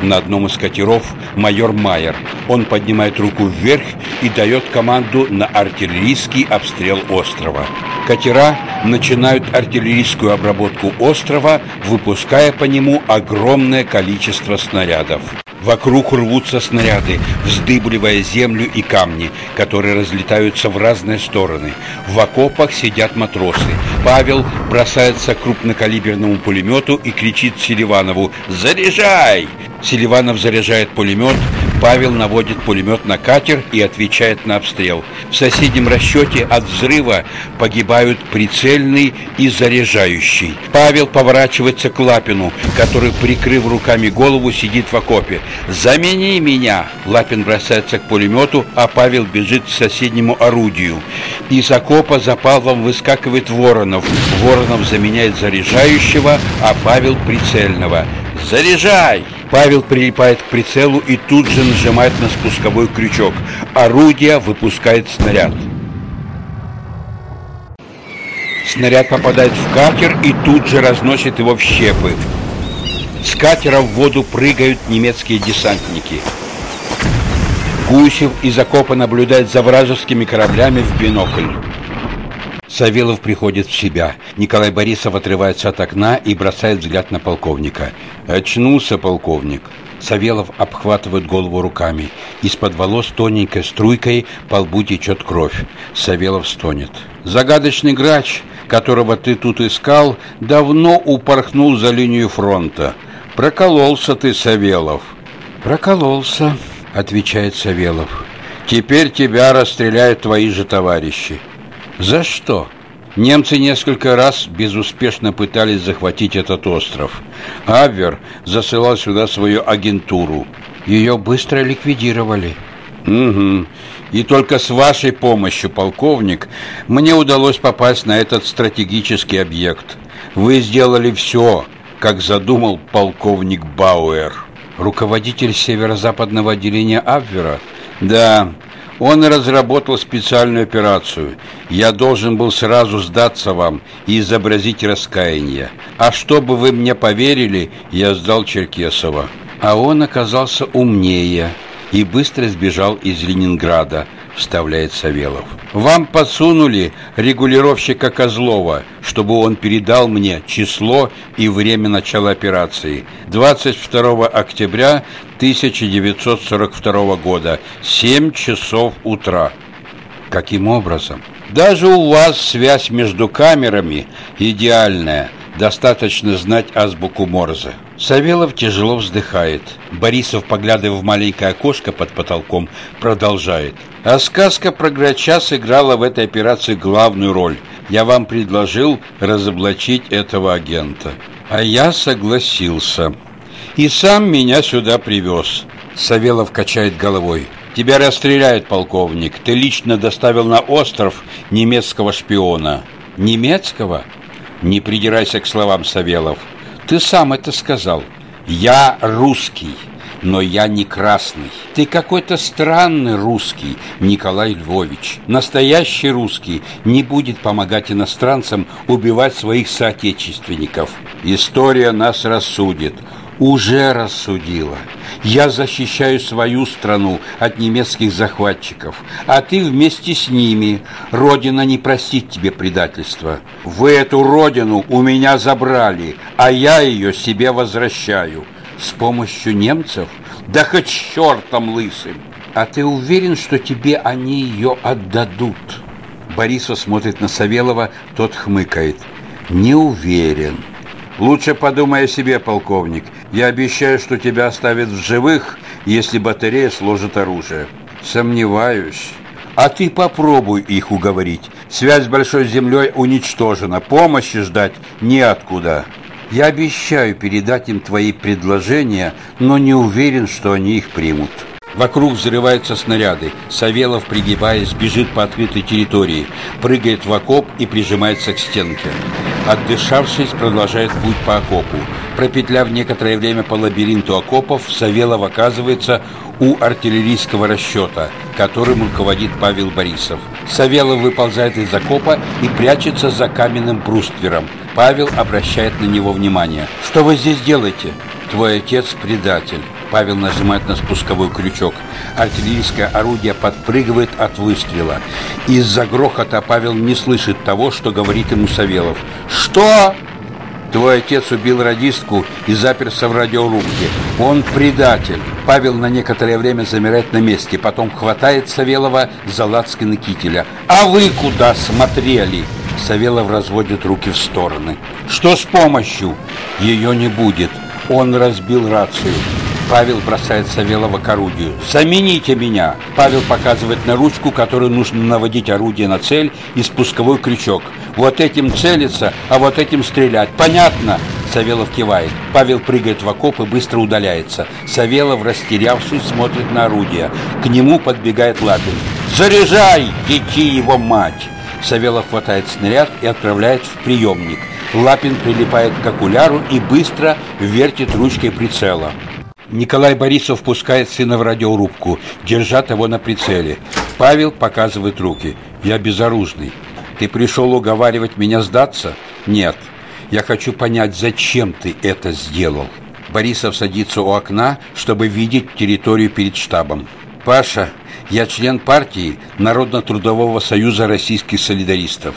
На одном из катеров майор Майер. Он поднимает руку вверх и дает команду на артиллерийский обстрел острова. Катера начинают артиллерийскую обработку острова, выпуская по нему огромное количество снарядов. Вокруг рвутся снаряды, вздыбливая землю и камни, которые разлетаются в разные стороны. В окопах сидят матросы. Павел бросается к крупнокалиберному пулемету и кричит Селиванову «Заряжай!». Селиванов заряжает пулемет, Павел наводит пулемет на катер и отвечает на обстрел. В соседнем расчете от взрыва погибают прицельный и заряжающий. Павел поворачивается к Лапину, который, прикрыв руками голову, сидит в окопе. «Замени меня!» Лапин бросается к пулемету, а Павел бежит к соседнему орудию. Из окопа за Павлом выскакивает Воронов. Воронов заменяет заряжающего, а Павел прицельного. «Заряжай!» Павел прилипает к прицелу и тут же нажимает на спусковой крючок. Орудие выпускает снаряд. Снаряд попадает в катер и тут же разносит его в щепы. С катера в воду прыгают немецкие десантники. Гусев из окопа наблюдает за вражескими кораблями в бинокль. Савелов приходит в себя. Николай Борисов отрывается от окна и бросает взгляд на полковника. «Очнулся, полковник!» Савелов обхватывает голову руками. Из-под волос тоненькой струйкой по лбу течет кровь. Савелов стонет. «Загадочный грач, которого ты тут искал, давно упорхнул за линию фронта. Прокололся ты, Савелов!» «Прокололся», — отвечает Савелов. «Теперь тебя расстреляют твои же товарищи». За что? Немцы несколько раз безуспешно пытались захватить этот остров. Абвер засылал сюда свою агентуру. Ее быстро ликвидировали. Угу. И только с вашей помощью, полковник, мне удалось попасть на этот стратегический объект. Вы сделали все, как задумал полковник Бауэр. Руководитель северо-западного отделения Абвера? Да, он разработал специальную операцию. Я должен был сразу сдаться вам и изобразить раскаяние. А чтобы вы мне поверили, я сдал Черкесова. А он оказался умнее и быстро сбежал из Ленинграда, вставляет Савелов. Вам подсунули регулировщика Козлова, чтобы он передал мне число и время начала операции. 22 октября 1942 года, 7 часов утра. Каким образом? Даже у вас связь между камерами идеальная. Достаточно знать азбуку Морзе. Савелов тяжело вздыхает. Борисов, поглядывая в маленькое окошко под потолком, продолжает. А сказка про Грача сыграла в этой операции главную роль. Я вам предложил разоблачить этого агента. А я согласился. И сам меня сюда привез. Савелов качает головой. Тебя расстреляют, полковник. Ты лично доставил на остров немецкого шпиона. Немецкого? Не придирайся к словам Савелов. Ты сам это сказал. Я русский, но я не красный. Ты какой-то странный русский, Николай Львович. Настоящий русский не будет помогать иностранцам убивать своих соотечественников. История нас рассудит уже рассудила. Я защищаю свою страну от немецких захватчиков, а ты вместе с ними. Родина не простит тебе предательства. Вы эту родину у меня забрали, а я ее себе возвращаю. С помощью немцев? Да хоть чертом лысым! А ты уверен, что тебе они ее отдадут? Борисов смотрит на Савелова, тот хмыкает. Не уверен. Лучше подумай о себе, полковник. Я обещаю, что тебя оставят в живых, если батарея сложит оружие. Сомневаюсь. А ты попробуй их уговорить. Связь с Большой Землей уничтожена. Помощи ждать неоткуда. Я обещаю передать им твои предложения, но не уверен, что они их примут. Вокруг взрываются снаряды. Савелов, пригибаясь, бежит по открытой территории, прыгает в окоп и прижимается к стенке. Отдышавшись, продолжает путь по окопу. Пропетляв некоторое время по лабиринту окопов, Савелов оказывается у артиллерийского расчета, которым руководит Павел Борисов. Савелов выползает из окопа и прячется за каменным бруствером. Павел обращает на него внимание. «Что вы здесь делаете?» «Твой отец предатель». Павел нажимает на спусковой крючок. Артиллерийское орудие подпрыгивает от выстрела. Из-за грохота Павел не слышит того, что говорит ему Савелов. «Что?» Твой отец убил радистку и заперся в радиорубке. Он предатель. Павел на некоторое время замирает на месте, потом хватает Савелова за лацканы кителя. «А вы куда смотрели?» Савелов разводит руки в стороны. «Что с помощью?» «Ее не будет. Он разбил рацию». Павел бросает Савелова к орудию. «Замените меня!» Павел показывает на ручку, которую нужно наводить орудие на цель, и спусковой крючок. «Вот этим целиться, а вот этим стрелять. Понятно?» Савелов кивает. Павел прыгает в окоп и быстро удаляется. Савелов, растерявшись, смотрит на орудие. К нему подбегает Лапин. «Заряжай, дети его мать!» Савелов хватает снаряд и отправляет в приемник. Лапин прилипает к окуляру и быстро вертит ручкой прицела. Николай Борисов пускает сына в радиорубку, держат его на прицеле. Павел показывает руки. «Я безоружный. Ты пришел уговаривать меня сдаться?» «Нет. Я хочу понять, зачем ты это сделал». Борисов садится у окна, чтобы видеть территорию перед штабом. «Паша, я член партии Народно-трудового союза российских солидаристов.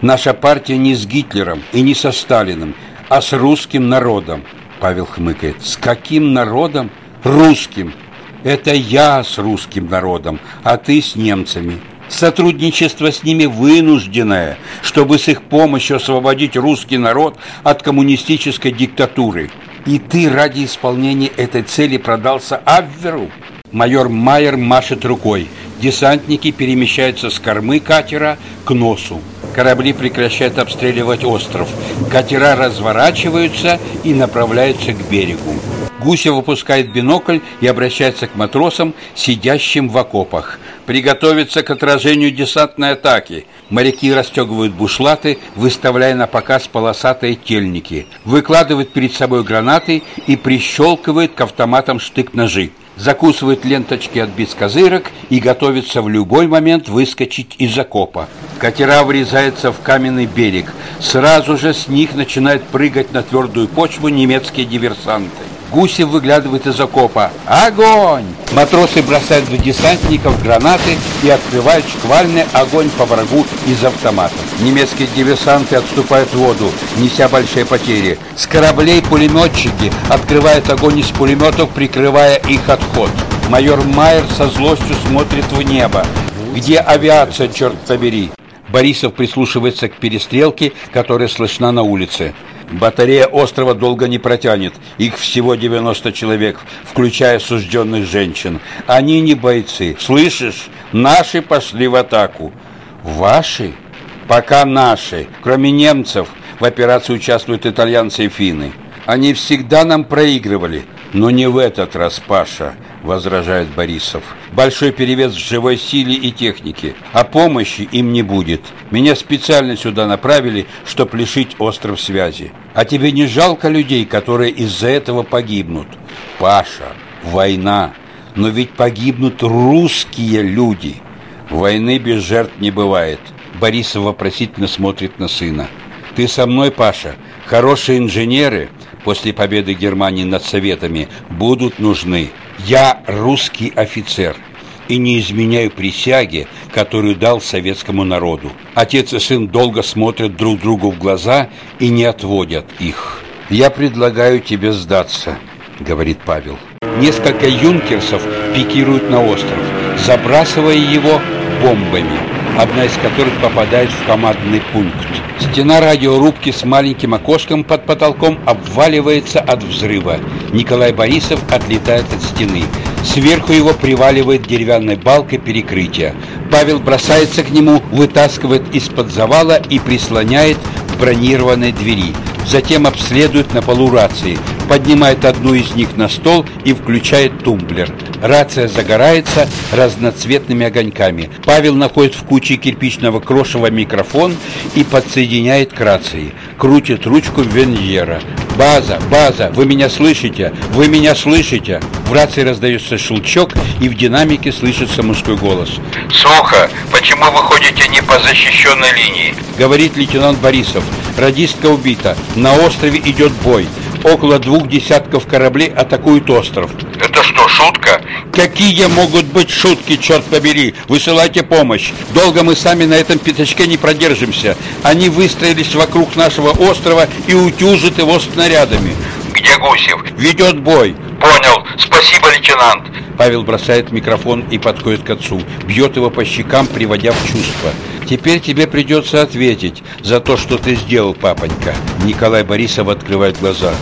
Наша партия не с Гитлером и не со Сталиным, а с русским народом. Павел хмыкает. С каким народом? Русским. Это я с русским народом, а ты с немцами. Сотрудничество с ними вынужденное, чтобы с их помощью освободить русский народ от коммунистической диктатуры. И ты ради исполнения этой цели продался Абверу? Майор Майер машет рукой. Десантники перемещаются с кормы катера к носу. Корабли прекращают обстреливать остров. Катера разворачиваются и направляются к берегу. Гуся выпускает бинокль и обращается к матросам, сидящим в окопах. Приготовиться к отражению десантной атаки. Моряки расстегивают бушлаты, выставляя на показ полосатые тельники. Выкладывают перед собой гранаты и прищелкивают к автоматам штык-ножи закусывает ленточки от бескозырок и готовится в любой момент выскочить из окопа. Катера врезаются в каменный берег. Сразу же с них начинают прыгать на твердую почву немецкие диверсанты. Гусев выглядывает из окопа. Огонь! Матросы бросают в десантников гранаты и открывают шквальный огонь по врагу из автоматов. Немецкие диверсанты отступают в воду, неся большие потери. С кораблей пулеметчики открывают огонь из пулеметов, прикрывая их отход. Майор Майер со злостью смотрит в небо. Где авиация, черт побери? Борисов прислушивается к перестрелке, которая слышна на улице. Батарея острова долго не протянет. Их всего 90 человек, включая сужденных женщин. Они не бойцы. Слышишь? Наши пошли в атаку. Ваши? Пока наши. Кроме немцев, в операции участвуют итальянцы и финны. Они всегда нам проигрывали. Но не в этот раз, Паша, возражает Борисов. Большой перевес в живой силе и технике. А помощи им не будет. Меня специально сюда направили, чтобы лишить остров связи. А тебе не жалко людей, которые из-за этого погибнут? Паша, война. Но ведь погибнут русские люди. Войны без жертв не бывает. Борисов вопросительно смотрит на сына. Ты со мной, Паша? Хорошие инженеры после победы Германии над Советами будут нужны. Я русский офицер и не изменяю присяге, которую дал советскому народу. Отец и сын долго смотрят друг другу в глаза и не отводят их. «Я предлагаю тебе сдаться», — говорит Павел. Несколько юнкерсов пикируют на остров, забрасывая его бомбами, одна из которых попадает в командный пункт. Стена радиорубки с маленьким окошком под потолком обваливается от взрыва. Николай Борисов отлетает от стены. Сверху его приваливает деревянной балкой перекрытия. Павел бросается к нему, вытаскивает из-под завала и прислоняет к бронированной двери. Затем обследует на полу рации, поднимает одну из них на стол и включает тумблер. Рация загорается разноцветными огоньками. Павел находит в куче кирпичного крошева микрофон и подсоединяет к рации. Крутит ручку Веньера. «База! База! Вы меня слышите? Вы меня слышите?» В рации раздается щелчок, и в динамике слышится мужской голос. Сухо. Почему вы ходите не по защищенной линии? Говорит лейтенант Борисов. Радистка убита. На острове идет бой. Около двух десятков кораблей атакуют остров. Это что, шутка? Какие могут быть шутки, черт побери? Высылайте помощь. Долго мы сами на этом пятачке не продержимся. Они выстроились вокруг нашего острова и утюжат его снарядами. Где Гусев? Ведет бой. Понял. Спасибо, лейтенант. Павел бросает микрофон и подходит к отцу. Бьет его по щекам, приводя в чувство. «Теперь тебе придется ответить за то, что ты сделал, папонька». Николай Борисов открывает глаза.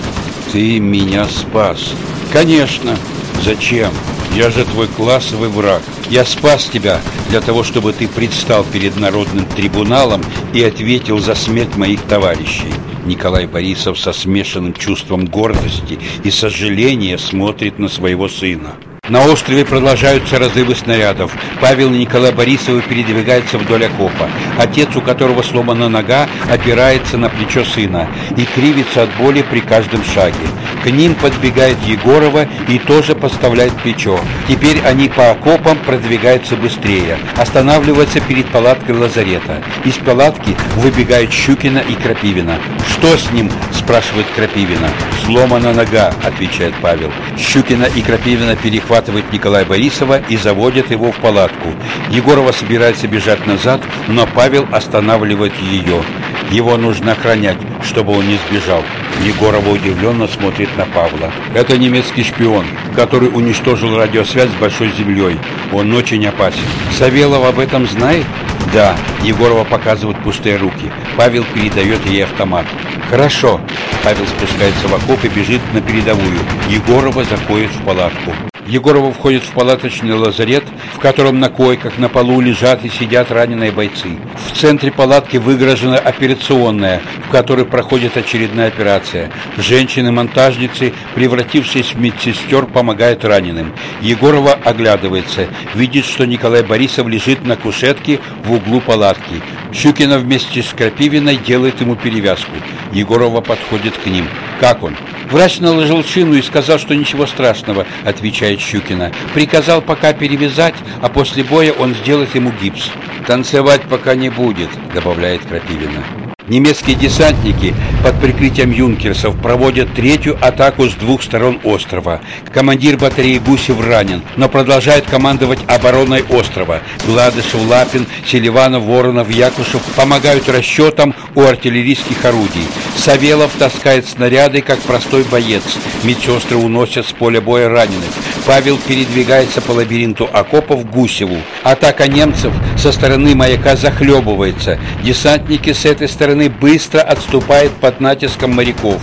«Ты меня спас». «Конечно». «Зачем? Я же твой классовый враг. Я спас тебя для того, чтобы ты предстал перед народным трибуналом и ответил за смерть моих товарищей». Николай Борисов со смешанным чувством гордости и сожаления смотрит на своего сына. На острове продолжаются разрывы снарядов. Павел и Николай Борисовы передвигаются вдоль окопа. Отец, у которого сломана нога, опирается на плечо сына и кривится от боли при каждом шаге. К ним подбегает Егорова и тоже подставляет плечо. Теперь они по окопам продвигаются быстрее. Останавливаются перед палаткой лазарета. Из палатки выбегают Щукина и Крапивина. «Что с ним?» – спрашивает Крапивина. «Сломана нога», – отвечает Павел. Щукина и Крапивина перехватывают Николая Борисова и заводят его в палатку. Егорова собирается бежать назад, но Павел останавливает ее. Его нужно охранять, чтобы он не сбежал. Егорова удивленно смотрит на Павла. Это немецкий шпион, который уничтожил радиосвязь с Большой Землей. Он очень опасен. Савелов об этом знает? Да. Егорова показывает пустые руки. Павел передает ей автомат. Хорошо. Павел спускается в окоп и бежит на передовую. Егорова заходит в палатку. Егорова входит в палаточный лазарет, в котором на койках на полу лежат и сидят раненые бойцы. В центре палатки выгорожена операционная, в которой проходит очередная операция. Женщины-монтажницы, превратившись в медсестер, помогают раненым. Егорова оглядывается, видит, что Николай Борисов лежит на кушетке в углу палатки. Щукина вместе с Крапивиной делает ему перевязку. Егорова подходит к ним. «Как он?» Врач наложил шину и сказал, что ничего страшного, отвечает Щукина. Приказал пока перевязать, а после боя он сделает ему гипс. Танцевать пока не будет, добавляет Крапивина. Немецкие десантники под прикрытием юнкерсов проводят третью атаку с двух сторон острова. Командир батареи Гусев ранен, но продолжает командовать обороной острова. Гладышев, Лапин, Селиванов, Воронов, Якушев помогают расчетам у артиллерийских орудий. Савелов таскает снаряды, как простой боец. Медсестры уносят с поля боя раненых. Павел передвигается по лабиринту окопов Гусеву. Атака немцев со стороны маяка захлебывается. Десантники с этой стороны быстро отступают под натиском моряков.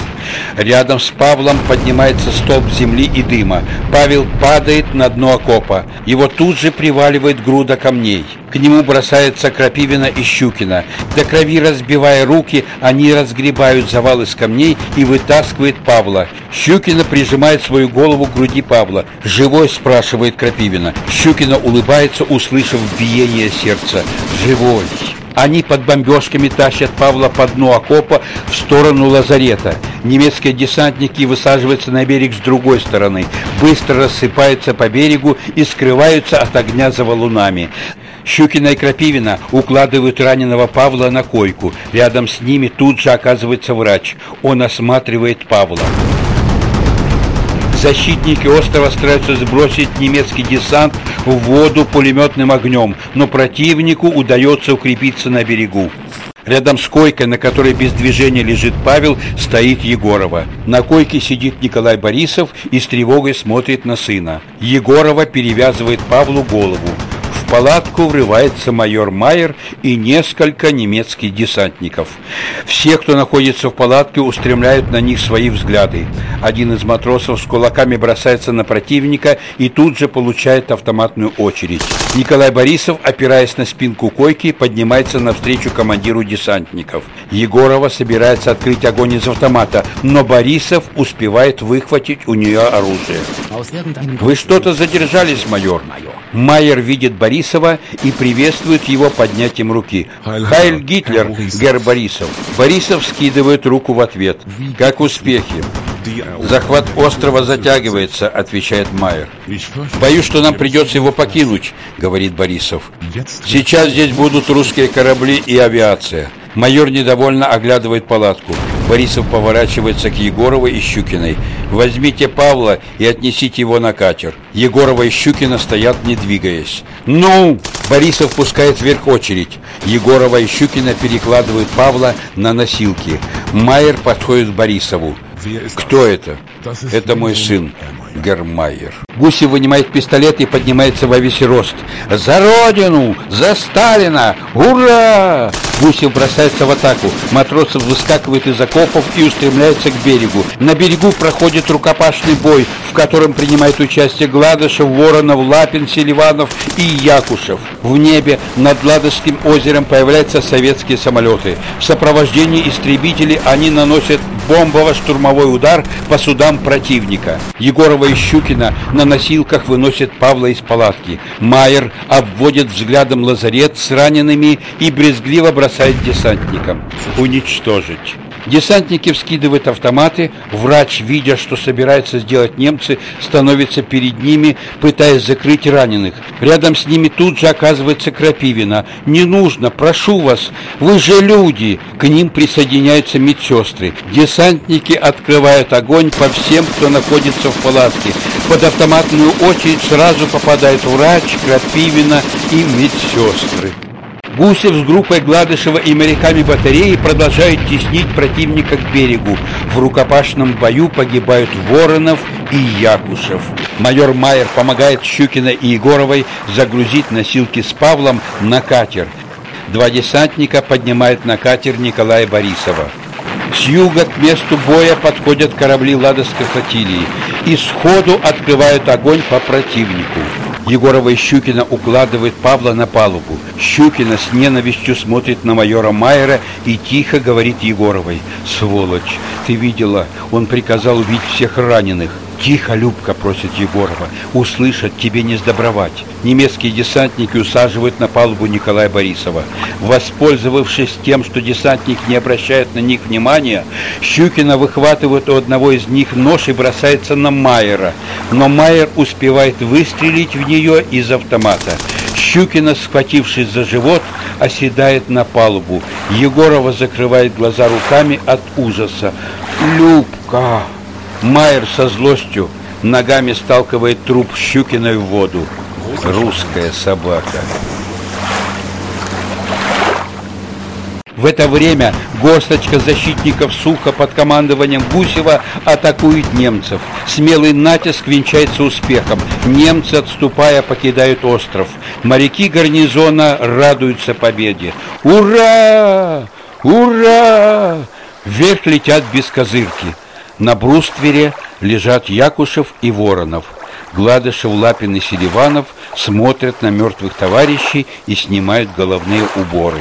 Рядом с Павлом поднимается столб земли и дыма. Павел падает на дно окопа. Его тут же приваливает груда камней. К нему бросаются Крапивина и Щукина. До крови разбивая руки, они разгребают завал из камней и вытаскивают Павла. Щукина прижимает свою голову к груди Павла. «Живой?» – спрашивает Крапивина. Щукина улыбается, услышав биение сердца. «Живой!» Они под бомбежками тащат Павла по дну окопа в сторону лазарета. Немецкие десантники высаживаются на берег с другой стороны, быстро рассыпаются по берегу и скрываются от огня за валунами. Щукина и Крапивина укладывают раненого Павла на койку. Рядом с ними тут же оказывается врач. Он осматривает Павла. Защитники острова стараются сбросить немецкий десант в воду пулеметным огнем, но противнику удается укрепиться на берегу. Рядом с койкой, на которой без движения лежит Павел, стоит Егорова. На койке сидит Николай Борисов и с тревогой смотрит на сына. Егорова перевязывает Павлу голову палатку врывается майор Майер и несколько немецких десантников. Все, кто находится в палатке, устремляют на них свои взгляды. Один из матросов с кулаками бросается на противника и тут же получает автоматную очередь. Николай Борисов, опираясь на спинку койки, поднимается навстречу командиру десантников. Егорова собирается открыть огонь из автомата, но Борисов успевает выхватить у нее оружие. «Вы что-то задержались, майор?» Майер видит Борисова и приветствует его поднятием руки. «Хайль Гитлер, Герр Борисов». Борисов скидывает руку в ответ. «Как успехи?» «Захват острова затягивается», — отвечает Майер. «Боюсь, что нам придется его покинуть», — говорит Борисов. «Сейчас здесь будут русские корабли и авиация». Майор недовольно оглядывает палатку. Борисов поворачивается к Егоровой и Щукиной. «Возьмите Павла и отнесите его на катер». Егорова и Щукина стоят, не двигаясь. «Ну!» Борисов пускает вверх очередь. Егорова и Щукина перекладывают Павла на носилки. Майер подходит к Борисову. «Кто это?» «Это мой сын, Гермайер». Гусев вынимает пистолет и поднимается во весь рост. «За Родину! За Сталина! Ура!» Гусев бросается в атаку. Матросов выскакивает из окопов и устремляется к берегу. На берегу проходит рукопашный бой, в котором принимают участие Гладышев, Воронов, Лапин, Селиванов и Якушев. В небе над Ладожским озером появляются советские самолеты. В сопровождении истребителей они наносят бомбово-штурмовой удар по судам противника. Егорова и Щукина на носилках выносят Павла из палатки. Майер обводит взглядом лазарет с ранеными и брезгливо бросает десантникам. Уничтожить. Десантники вскидывают автоматы. Врач, видя, что собираются сделать немцы, становится перед ними, пытаясь закрыть раненых. Рядом с ними тут же оказывается Крапивина. «Не нужно, прошу вас, вы же люди!» К ним присоединяются медсестры. Десантники открывают огонь по всем, кто находится в палатке. Под автоматную очередь сразу попадают врач, Крапивина и медсестры. Гусев с группой Гладышева и моряками батареи продолжают теснить противника к берегу. В рукопашном бою погибают Воронов и Якушев. Майор Майер помогает Щукина и Егоровой загрузить носилки с Павлом на катер. Два десантника поднимают на катер Николая Борисова. С юга к месту боя подходят корабли Ладожской флотилии и сходу открывают огонь по противнику. Егорова и Щукина укладывает Павла на палубу. Щукина с ненавистью смотрит на майора Майера и тихо говорит Егоровой. «Сволочь, ты видела, он приказал убить всех раненых. «Тихо, Любка!» – просит Егорова. «Услышат, тебе не сдобровать». Немецкие десантники усаживают на палубу Николая Борисова. Воспользовавшись тем, что десантник не обращает на них внимания, Щукина выхватывает у одного из них нож и бросается на Майера. Но Майер успевает выстрелить в нее из автомата. Щукина, схватившись за живот, оседает на палубу. Егорова закрывает глаза руками от ужаса. «Любка!» Майер со злостью ногами сталкивает труп Щукиной в воду. Русская собака. В это время горсточка защитников Суха под командованием Гусева атакует немцев. Смелый натиск венчается успехом. Немцы, отступая, покидают остров. Моряки гарнизона радуются победе. Ура! Ура! Вверх летят без козырки. На бруствере лежат Якушев и Воронов. Гладышев, Лапин и Селиванов смотрят на мертвых товарищей и снимают головные уборы.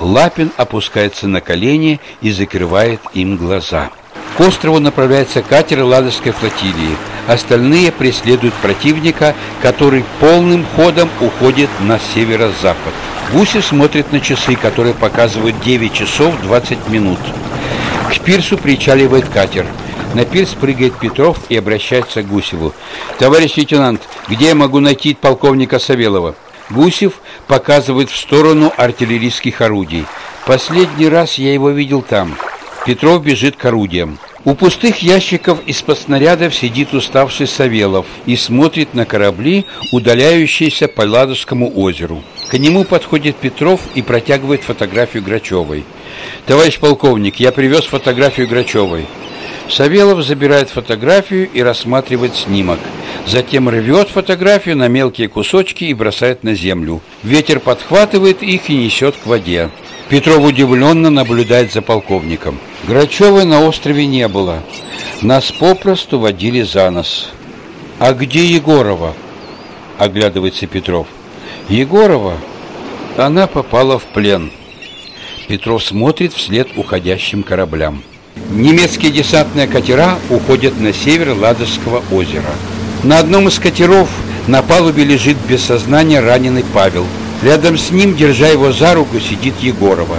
Лапин опускается на колени и закрывает им глаза. К острову направляется катер Ладожской флотилии. Остальные преследуют противника, который полным ходом уходит на северо-запад. Гусев смотрит на часы, которые показывают 9 часов 20 минут. К пирсу причаливает катер. На пирс прыгает Петров и обращается к Гусеву. «Товарищ лейтенант, где я могу найти полковника Савелова?» Гусев показывает в сторону артиллерийских орудий. Последний раз я его видел там. Петров бежит к орудиям. У пустых ящиков из-под снарядов сидит уставший Савелов и смотрит на корабли, удаляющиеся по Ладожскому озеру. К нему подходит Петров и протягивает фотографию Грачевой. «Товарищ полковник, я привез фотографию Грачевой». Савелов забирает фотографию и рассматривает снимок. Затем рвет фотографию на мелкие кусочки и бросает на землю. Ветер подхватывает их и несет к воде. Петров удивленно наблюдает за полковником. Грачевой на острове не было. Нас попросту водили за нос. «А где Егорова?» – оглядывается Петров. «Егорова? Она попала в плен». Петров смотрит вслед уходящим кораблям. Немецкие десантные катера уходят на север Ладожского озера. На одном из катеров на палубе лежит без сознания раненый Павел. Рядом с ним, держа его за руку, сидит Егорова.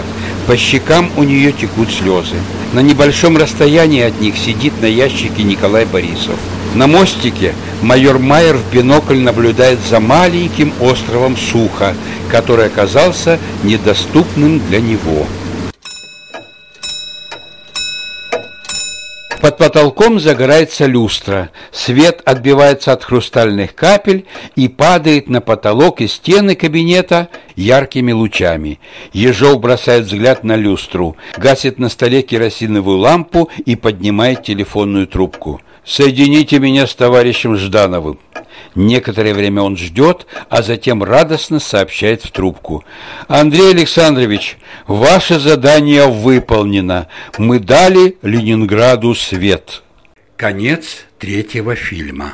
По щекам у нее текут слезы. На небольшом расстоянии от них сидит на ящике Николай Борисов. На мостике майор Майер в бинокль наблюдает за маленьким островом Суха, который оказался недоступным для него. Под потолком загорается люстра. Свет отбивается от хрустальных капель и падает на потолок и стены кабинета яркими лучами. Ежов бросает взгляд на люстру, гасит на столе керосиновую лампу и поднимает телефонную трубку. «Соедините меня с товарищем Ждановым». Некоторое время он ждет, а затем радостно сообщает в трубку. «Андрей Александрович, ваше задание выполнено. Мы дали Ленинграду свет». Конец третьего фильма.